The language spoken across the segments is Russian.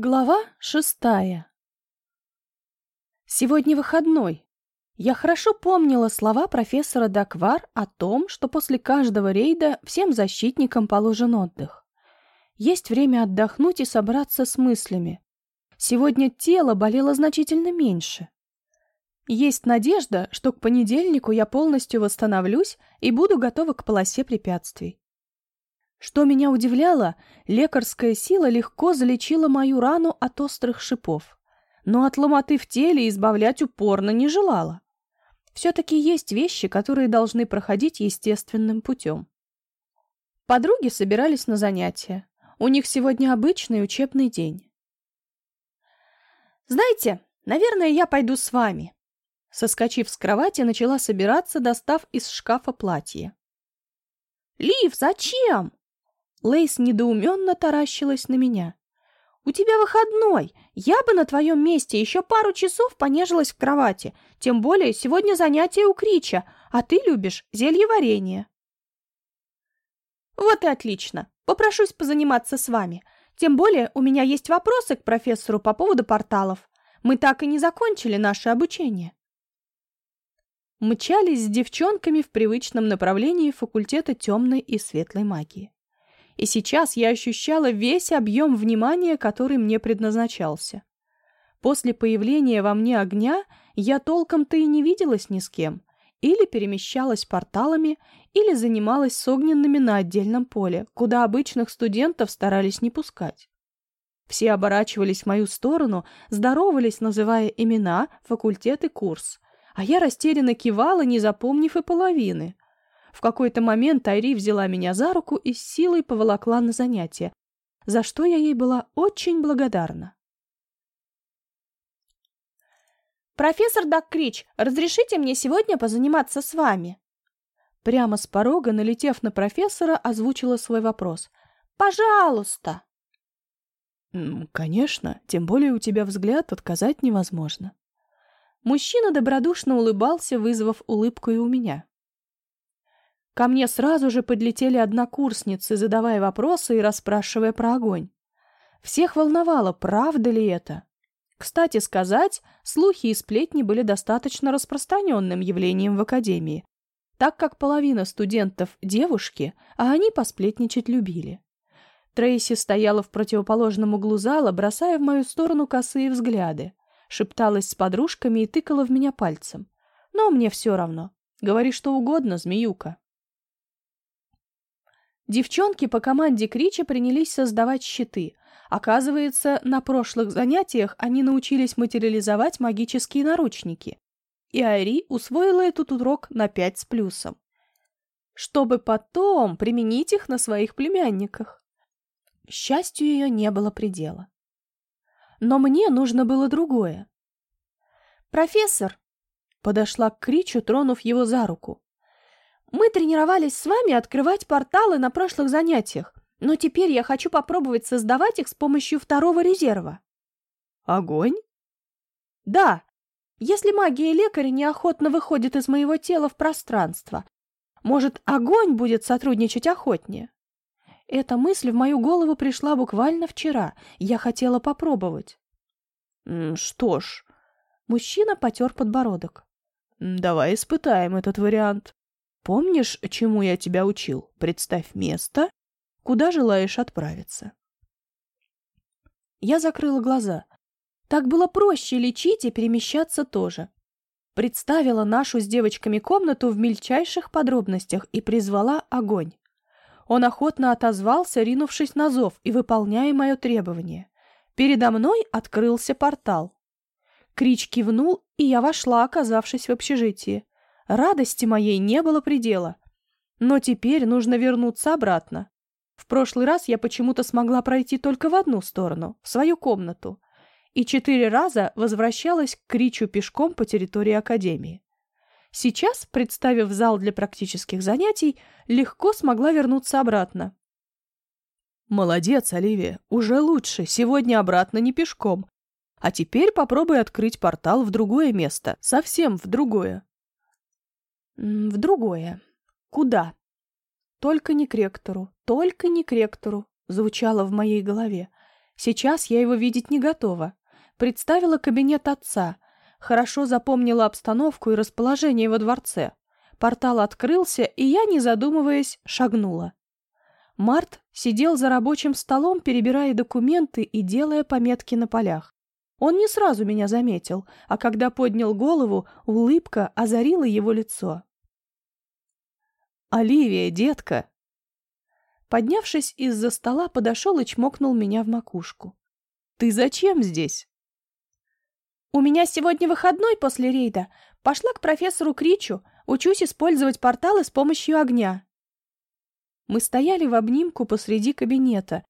Глава шестая Сегодня выходной. Я хорошо помнила слова профессора Даквар о том, что после каждого рейда всем защитникам положен отдых. Есть время отдохнуть и собраться с мыслями. Сегодня тело болело значительно меньше. Есть надежда, что к понедельнику я полностью восстановлюсь и буду готова к полосе препятствий. Что меня удивляло, лекарская сила легко залечила мою рану от острых шипов, но от ломоты в теле избавлять упорно не желала. Все-таки есть вещи, которые должны проходить естественным путем. Подруги собирались на занятия. У них сегодня обычный учебный день. «Знаете, наверное, я пойду с вами». Соскочив с кровати, начала собираться, достав из шкафа платье. «Лив, зачем?» Лейс недоуменно таращилась на меня. «У тебя выходной. Я бы на твоем месте еще пару часов понежилась в кровати. Тем более сегодня занятие у Крича, а ты любишь зельеварение». «Вот и отлично. Попрошусь позаниматься с вами. Тем более у меня есть вопросы к профессору по поводу порталов. Мы так и не закончили наше обучение». Мчались с девчонками в привычном направлении факультета темной и светлой магии и сейчас я ощущала весь объем внимания, который мне предназначался. После появления во мне огня я толком-то и не виделась ни с кем, или перемещалась порталами, или занималась с огненными на отдельном поле, куда обычных студентов старались не пускать. Все оборачивались в мою сторону, здоровались, называя имена, факультет и курс, а я растерянно кивала, не запомнив и половины — в какой-то момент Айри взяла меня за руку и с силой поволокла на занятие, за что я ей была очень благодарна. «Профессор Даккрич, разрешите мне сегодня позаниматься с вами?» Прямо с порога, налетев на профессора, озвучила свой вопрос. «Пожалуйста!» «Конечно, тем более у тебя взгляд отказать невозможно». Мужчина добродушно улыбался, вызвав улыбку и у меня. Ко мне сразу же подлетели однокурсницы, задавая вопросы и расспрашивая про огонь. Всех волновало, правда ли это. Кстати сказать, слухи и сплетни были достаточно распространенным явлением в академии, так как половина студентов – девушки, а они посплетничать любили. Трейси стояла в противоположном углу зала, бросая в мою сторону косые взгляды, шепталась с подружками и тыкала в меня пальцем. Но мне все равно. Говори что угодно, змеюка. Девчонки по команде Крича принялись создавать щиты. Оказывается, на прошлых занятиях они научились материализовать магические наручники. И Айри усвоила этот урок на пять с плюсом. Чтобы потом применить их на своих племянниках. Счастью ее не было предела. Но мне нужно было другое. «Профессор!» — подошла к Кричу, тронув его за руку. Мы тренировались с вами открывать порталы на прошлых занятиях, но теперь я хочу попробовать создавать их с помощью второго резерва. Огонь? Да. Если магия лекаря неохотно выходит из моего тела в пространство, может, огонь будет сотрудничать охотнее? Эта мысль в мою голову пришла буквально вчера. Я хотела попробовать. Что ж, мужчина потер подбородок. Давай испытаем этот вариант. Помнишь, чему я тебя учил? Представь место, куда желаешь отправиться. Я закрыла глаза. Так было проще лечить и перемещаться тоже. Представила нашу с девочками комнату в мельчайших подробностях и призвала огонь. Он охотно отозвался, ринувшись на зов и выполняя мое требование. Передо мной открылся портал. Крич кивнул, и я вошла, оказавшись в общежитии. Радости моей не было предела. Но теперь нужно вернуться обратно. В прошлый раз я почему-то смогла пройти только в одну сторону, в свою комнату, и четыре раза возвращалась к Кричу пешком по территории Академии. Сейчас, представив зал для практических занятий, легко смогла вернуться обратно. «Молодец, Оливия, уже лучше, сегодня обратно не пешком. А теперь попробуй открыть портал в другое место, совсем в другое. В другое. Куда? Только не к ректору, только не к ректору, звучало в моей голове. Сейчас я его видеть не готова. Представила кабинет отца, хорошо запомнила обстановку и расположение во дворце. Портал открылся, и я, не задумываясь, шагнула. Март сидел за рабочим столом, перебирая документы и делая пометки на полях. Он не сразу меня заметил, а когда поднял голову, улыбка озарила его лицо. «Оливия, детка!» Поднявшись из-за стола, подошел и чмокнул меня в макушку. «Ты зачем здесь?» «У меня сегодня выходной после рейда. Пошла к профессору Кричу. Учусь использовать порталы с помощью огня». Мы стояли в обнимку посреди кабинета,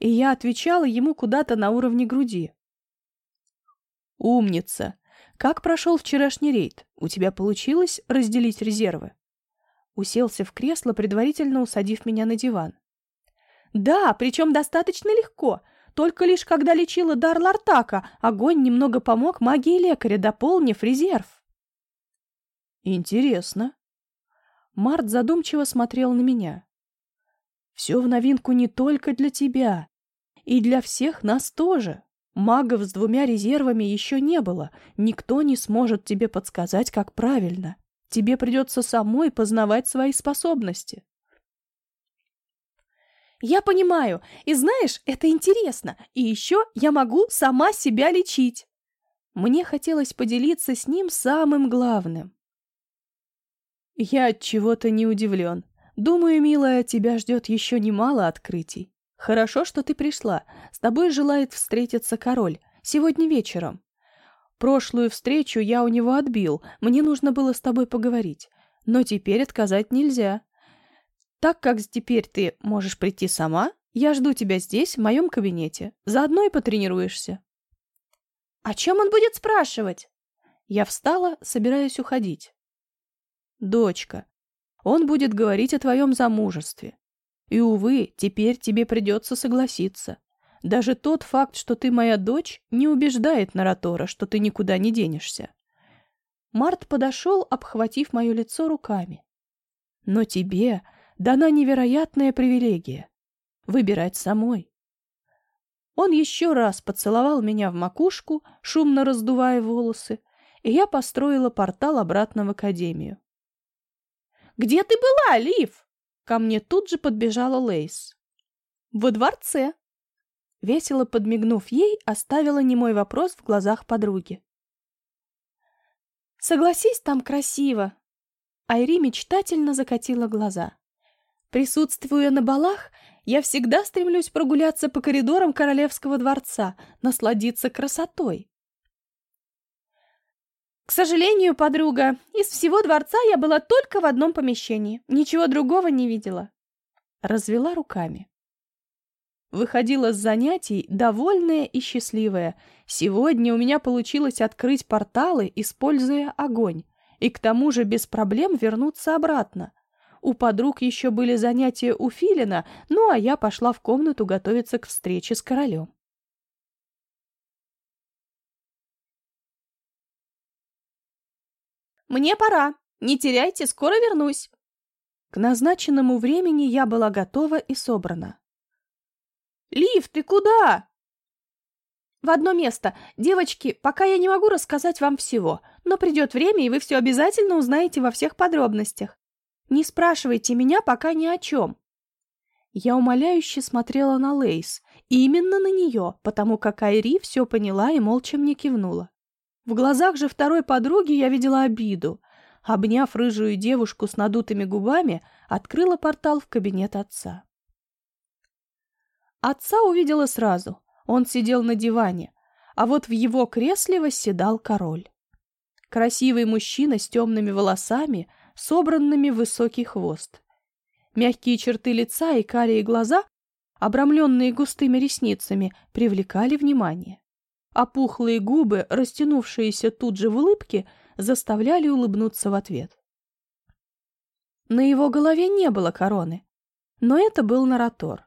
и я отвечала ему куда-то на уровне груди. «Умница! Как прошел вчерашний рейд? У тебя получилось разделить резервы?» Уселся в кресло, предварительно усадив меня на диван. «Да, причем достаточно легко. Только лишь когда лечила дар Лартака, огонь немного помог магии лекаря, дополнив резерв». «Интересно». Март задумчиво смотрел на меня. Все в новинку не только для тебя. И для всех нас тоже. Магов с двумя резервами еще не было. Никто не сможет тебе подсказать, как правильно. Тебе придется самой познавать свои способности. Я понимаю. И знаешь, это интересно. И еще я могу сама себя лечить. Мне хотелось поделиться с ним самым главным. Я от чего-то не удивлен. Думаю, милая, тебя ждет еще немало открытий. Хорошо, что ты пришла. С тобой желает встретиться король. Сегодня вечером. Прошлую встречу я у него отбил. Мне нужно было с тобой поговорить. Но теперь отказать нельзя. Так как теперь ты можешь прийти сама, я жду тебя здесь, в моем кабинете. Заодно и потренируешься. О чем он будет спрашивать? Я встала, собираясь уходить. Дочка, он будет говорить о твоем замужестве. И, увы, теперь тебе придется согласиться. Даже тот факт, что ты моя дочь, не убеждает Наратора, что ты никуда не денешься. Март подошел, обхватив мое лицо руками. Но тебе дана невероятная привилегия — выбирать самой. Он еще раз поцеловал меня в макушку, шумно раздувая волосы, и я построила портал обратно в академию. «Где ты была, Лив?» Ко мне тут же подбежала Лейс. «Во дворце». Весело подмигнув ей, оставила немой вопрос в глазах подруги. «Согласись, там красиво!» Айри мечтательно закатила глаза. «Присутствуя на балах, я всегда стремлюсь прогуляться по коридорам королевского дворца, насладиться красотой. К сожалению, подруга, из всего дворца я была только в одном помещении. Ничего другого не видела. Развела руками. Выходила с занятий, довольная и счастливая. Сегодня у меня получилось открыть порталы, используя огонь. И к тому же без проблем вернуться обратно. У подруг еще были занятия у Филина, ну а я пошла в комнату готовиться к встрече с королем. Мне пора. Не теряйте, скоро вернусь. К назначенному времени я была готова и собрана. Лив, ты куда? В одно место. Девочки, пока я не могу рассказать вам всего, но придет время, и вы все обязательно узнаете во всех подробностях. Не спрашивайте меня пока ни о чем. Я умоляюще смотрела на Лейс, именно на нее, потому как Айри все поняла и молча мне кивнула. В глазах же второй подруги я видела обиду. Обняв рыжую девушку с надутыми губами, открыла портал в кабинет отца. Отца увидела сразу. Он сидел на диване, а вот в его кресле восседал король. Красивый мужчина с темными волосами, собранными в высокий хвост. Мягкие черты лица и карие глаза, обрамленные густыми ресницами, привлекали внимание а пухлые губы, растянувшиеся тут же в улыбке, заставляли улыбнуться в ответ. На его голове не было короны, но это был Наратор.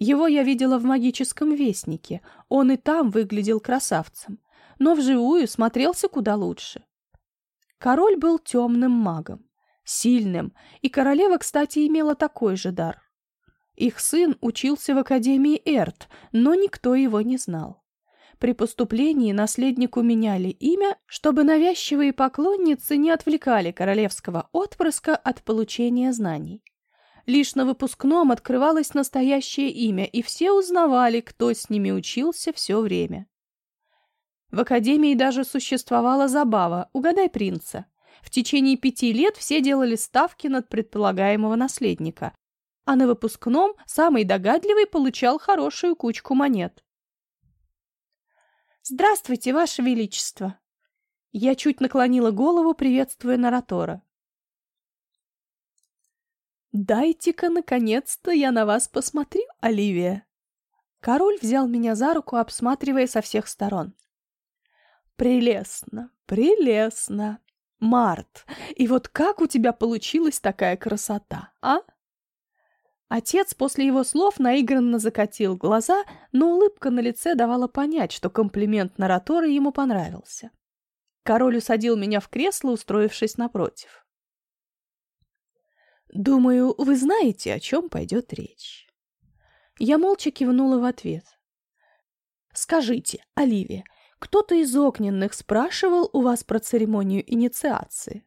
Его я видела в магическом вестнике, он и там выглядел красавцем, но вживую смотрелся куда лучше. Король был темным магом, сильным, и королева, кстати, имела такой же дар. Их сын учился в Академии Эрт, но никто его не знал. При поступлении наследнику меняли имя, чтобы навязчивые поклонницы не отвлекали королевского отпрыска от получения знаний. Лишь на выпускном открывалось настоящее имя, и все узнавали, кто с ними учился все время. В академии даже существовала забава «Угадай принца». В течение пяти лет все делали ставки над предполагаемого наследника, а на выпускном самый догадливый получал хорошую кучку монет. «Здравствуйте, Ваше Величество!» Я чуть наклонила голову, приветствуя Наратора. «Дайте-ка, наконец-то, я на вас посмотрю, Оливия!» Король взял меня за руку, обсматривая со всех сторон. «Прелестно, прелестно! Март, и вот как у тебя получилась такая красота, а?» Отец после его слов наигранно закатил глаза, но улыбка на лице давала понять, что комплимент Наратора ему понравился. Король усадил меня в кресло, устроившись напротив. «Думаю, вы знаете, о чем пойдет речь». Я молча кивнула в ответ. «Скажите, Оливия, кто-то из огненных спрашивал у вас про церемонию инициации?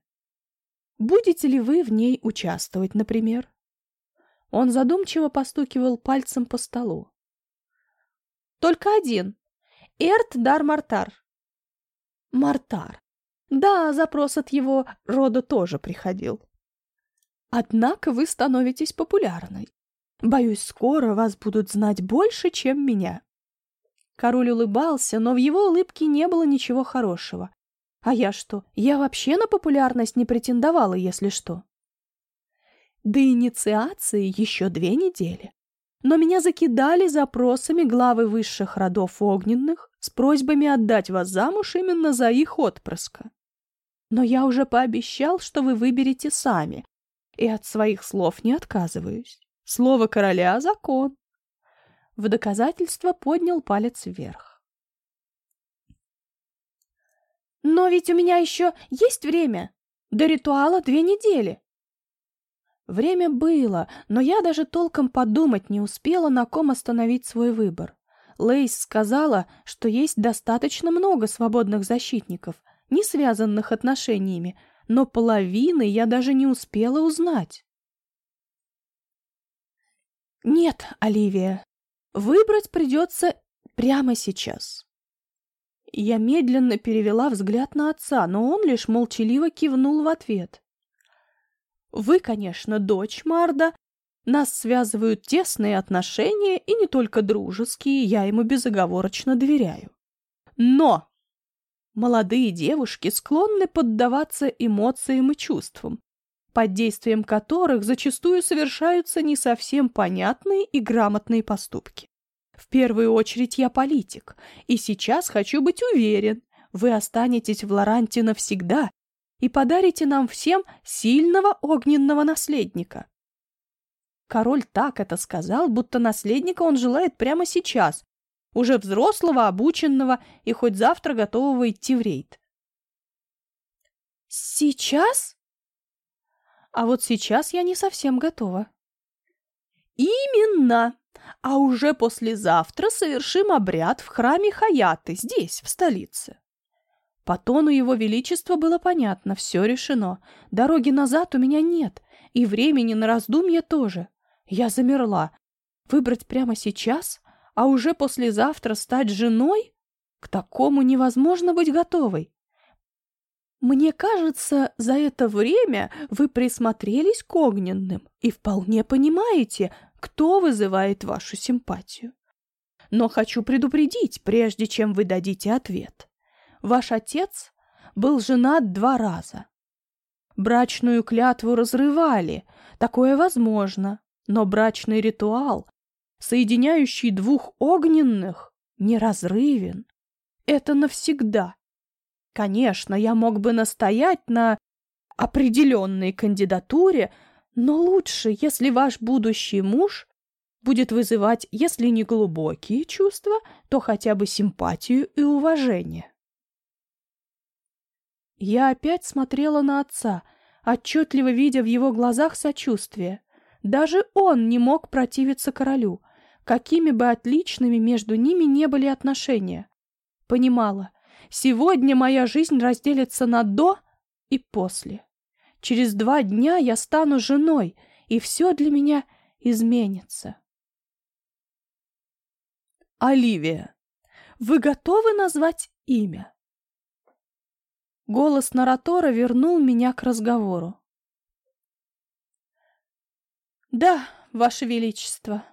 Будете ли вы в ней участвовать, например?» Он задумчиво постукивал пальцем по столу. «Только один. Эрт Дар Мартар». «Мартар. Да, запрос от его рода тоже приходил. Однако вы становитесь популярной. Боюсь, скоро вас будут знать больше, чем меня. Король улыбался, но в его улыбке не было ничего хорошего. А я что? Я вообще на популярность не претендовала, если что. До инициации еще две недели. Но меня закидали запросами главы высших родов огненных с просьбами отдать вас замуж именно за их отпрыска. Но я уже пообещал, что вы выберете сами, и от своих слов не отказываюсь. Слово короля — закон. В доказательство поднял палец вверх. Но ведь у меня еще есть время. До ритуала две недели. Время было, но я даже толком подумать не успела, на ком остановить свой выбор. Лейс сказала, что есть достаточно много свободных защитников, не связанных отношениями, но половины я даже не успела узнать. Нет, Оливия, выбрать придется прямо сейчас. Я медленно перевела взгляд на отца, но он лишь молчаливо кивнул в ответ. Вы, конечно, дочь Марда. Нас связывают тесные отношения, и не только дружеские, я ему безоговорочно доверяю. Но Молодые девушки склонны поддаваться эмоциям и чувствам, под действием которых зачастую совершаются не совсем понятные и грамотные поступки. В первую очередь я политик, и сейчас хочу быть уверен, вы останетесь в Лоранте навсегда и подарите нам всем сильного огненного наследника. Король так это сказал, будто наследника он желает прямо сейчас, уже взрослого, обученного и хоть завтра готового идти в рейд. Сейчас? А вот сейчас я не совсем готова. Именно! А уже послезавтра совершим обряд в храме Хаяты, здесь, в столице. По тону его величества было понятно, все решено. Дороги назад у меня нет, и времени на раздумье тоже. Я замерла. Выбрать прямо сейчас? А уже послезавтра стать женой? К такому невозможно быть готовой. Мне кажется, за это время вы присмотрелись к огненным и вполне понимаете, кто вызывает вашу симпатию. Но хочу предупредить, прежде чем вы дадите ответ. Ваш отец был женат два раза. Брачную клятву разрывали, такое возможно, но брачный ритуал соединяющий двух огненных, неразрывен. Это навсегда. Конечно, я мог бы настоять на определенной кандидатуре, но лучше, если ваш будущий муж будет вызывать, если не глубокие чувства, то хотя бы симпатию и уважение. Я опять смотрела на отца, отчетливо видя в его глазах сочувствие. Даже он не мог противиться королю, какими бы отличными между ними не были отношения. Понимала, сегодня моя жизнь разделится на «до» и «после». Через два дня я стану женой, и все для меня изменится. Оливия, вы готовы назвать имя? Голос наратора вернул меня к разговору. Да, ваше величество.